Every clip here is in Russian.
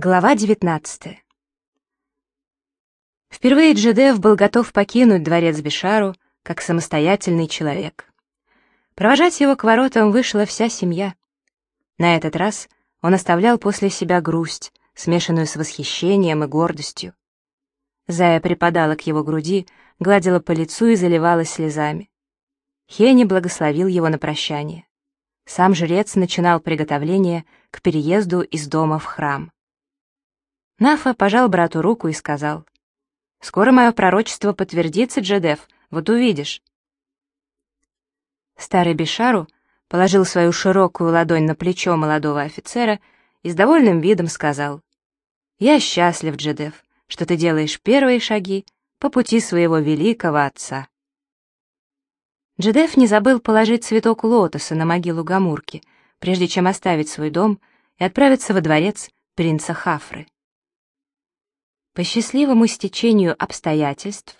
Глава 19 Впервые Джедев был готов покинуть дворец Бишару как самостоятельный человек. Провожать его к воротам вышла вся семья. На этот раз он оставлял после себя грусть, смешанную с восхищением и гордостью. Зая припадала к его груди, гладила по лицу и заливалась слезами. Хени благословил его на прощание. Сам жрец начинал приготовление к переезду из дома в храм. Нафа пожал брату руку и сказал, «Скоро мое пророчество подтвердится, Джедеф, вот увидишь». Старый Бишару положил свою широкую ладонь на плечо молодого офицера и с довольным видом сказал, «Я счастлив, Джедеф, что ты делаешь первые шаги по пути своего великого отца». Джедеф не забыл положить цветок лотоса на могилу Гамурки, прежде чем оставить свой дом и отправиться во дворец принца Хафры. По счастливому стечению обстоятельств,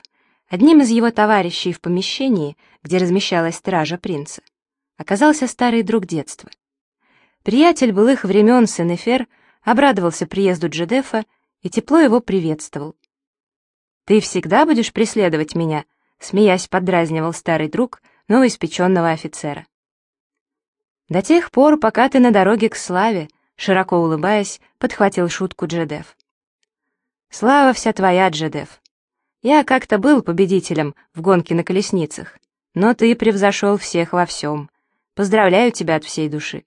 одним из его товарищей в помещении, где размещалась стража принца, оказался старый друг детства. Приятель былых времен Сенефер обрадовался приезду Джедефа и тепло его приветствовал. «Ты всегда будешь преследовать меня?» — смеясь подразнивал старый друг новоиспеченного офицера. «До тех пор, пока ты на дороге к славе», — широко улыбаясь, подхватил шутку Джедеф. Слава вся твоя, Джедеф. Я как-то был победителем в гонке на колесницах, но ты превзошел всех во всем. Поздравляю тебя от всей души.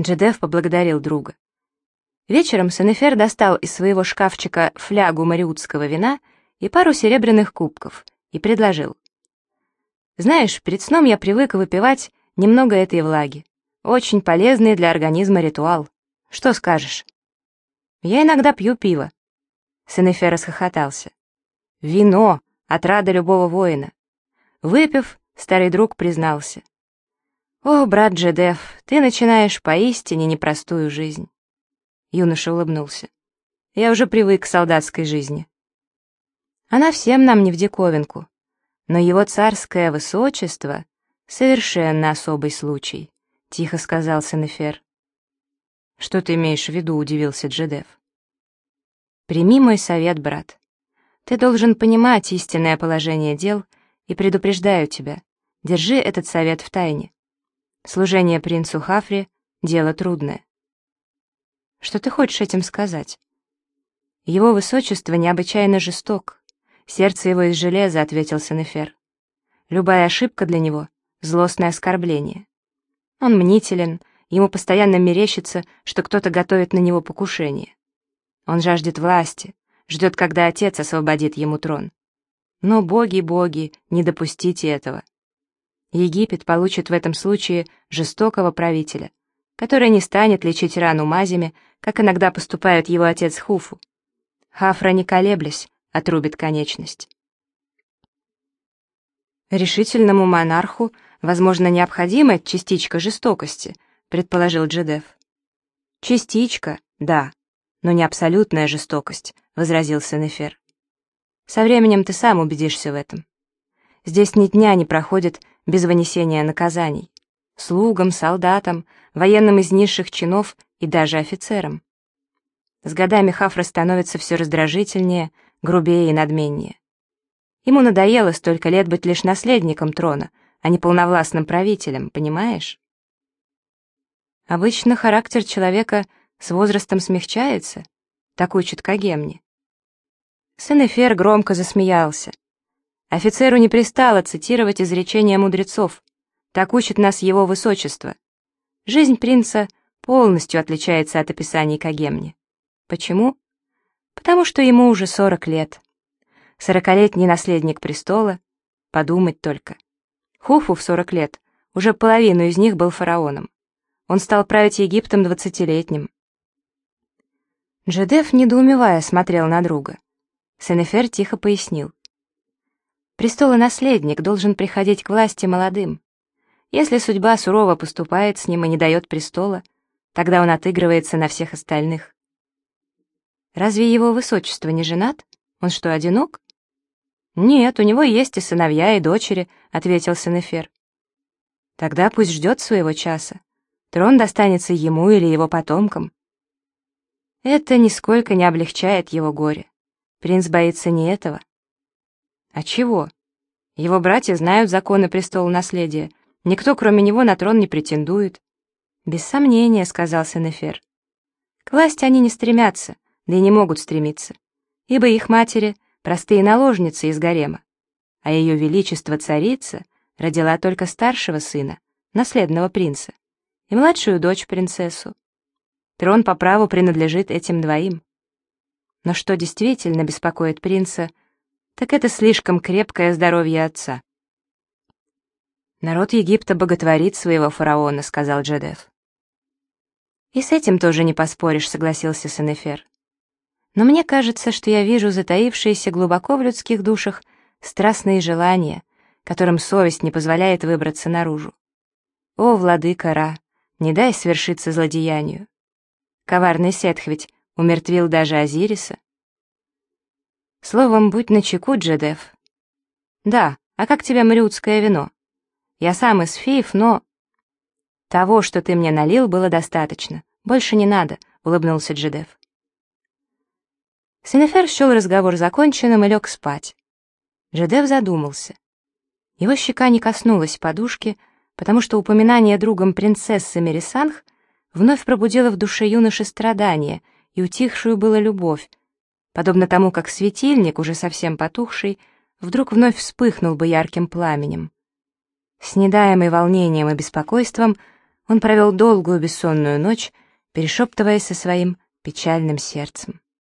Джедеф поблагодарил друга. Вечером Сенефер достал из своего шкафчика флягу мариутского вина и пару серебряных кубков и предложил. «Знаешь, перед сном я привык выпивать немного этой влаги. Очень полезный для организма ритуал. Что скажешь?» Я иногда пью пиво». Сенефер расхохотался. «Вино — отрада любого воина». Выпив, старый друг признался. «О, брат Джедеф, ты начинаешь поистине непростую жизнь». Юноша улыбнулся. «Я уже привык к солдатской жизни». Она всем нам не в диковинку. Но его царское высочество — совершенно особый случай, — тихо сказал Сенефер. «Что ты имеешь в виду?» — удивился Джедеф. «Прими мой совет, брат. Ты должен понимать истинное положение дел и предупреждаю тебя, держи этот совет в тайне. Служение принцу Хафри — дело трудное». «Что ты хочешь этим сказать?» «Его высочество необычайно жесток. Сердце его из железа», — ответил Сенефер. «Любая ошибка для него — злостное оскорбление. Он мнителен, Ему постоянно мерещится, что кто-то готовит на него покушение. Он жаждет власти, ждет, когда отец освободит ему трон. Но боги, боги, не допустите этого. Египет получит в этом случае жестокого правителя, который не станет лечить рану мазями, как иногда поступает его отец Хуфу. Хафра, не колеблясь, отрубит конечность. Решительному монарху, возможно, необходима частичка жестокости — предположил Джедеф. «Частичка, да, но не абсолютная жестокость», — возразил Сенефер. «Со временем ты сам убедишься в этом. Здесь ни дня не проходит без вынесения наказаний. Слугам, солдатам, военным из низших чинов и даже офицерам. С годами Хафра становится все раздражительнее, грубее и надменнее. Ему надоело столько лет быть лишь наследником трона, а не полновластным правителем, понимаешь? Обычно характер человека с возрастом смягчается, так учит Кагемни. Сенефер громко засмеялся. Офицеру не пристало цитировать изречения мудрецов, так учит нас его высочество. Жизнь принца полностью отличается от описаний Кагемни. Почему? Потому что ему уже 40 лет. Сорокалетний наследник престола, подумать только. Хуфу в 40 лет, уже половину из них был фараоном. Он стал править Египтом двадцатилетним. Джедеф, недоумевая, смотрел на друга. Сенефер тихо пояснил. Престолонаследник должен приходить к власти молодым. Если судьба сурово поступает с ним и не дает престола, тогда он отыгрывается на всех остальных. Разве его высочество не женат? Он что, одинок? Нет, у него есть и сыновья, и дочери, ответил Сенефер. Тогда пусть ждет своего часа. Трон достанется ему или его потомкам. Это нисколько не облегчает его горе. Принц боится не этого. А чего? Его братья знают законы престола наследия. Никто, кроме него, на трон не претендует. Без сомнения, сказал Сенефер. К власти они не стремятся, да и не могут стремиться, ибо их матери — простые наложницы из гарема, а ее величество царица родила только старшего сына, наследного принца, и младшую дочь принцессу. Трон по праву принадлежит этим двоим. Но что действительно беспокоит принца, так это слишком крепкое здоровье отца. «Народ Египта боготворит своего фараона», — сказал Джедеф. «И с этим тоже не поспоришь», — согласился Сенефер. «Но мне кажется, что я вижу затаившиеся глубоко в людских душах страстные желания, которым совесть не позволяет выбраться наружу. О, владыка Ра, не дай свершиться злодеянию. Коварный Сетх ведь умертвил даже Азириса. Словом, будь начеку, Джедеф. Да, а как тебе мрюдское вино? Я сам из феев, но... Того, что ты мне налил, было достаточно. Больше не надо, улыбнулся Джедеф. Сенефер счел разговор законченным и лег спать. Джедеф задумался. Его щека не коснулась подушки, потому что упоминание другом принцессы Мерисанх вновь пробудило в душе юноши страдания и утихшую было любовь, подобно тому, как светильник, уже совсем потухший, вдруг вновь вспыхнул бы ярким пламенем. С недаемой волнением и беспокойством он провел долгую бессонную ночь, перешептываясь со своим печальным сердцем.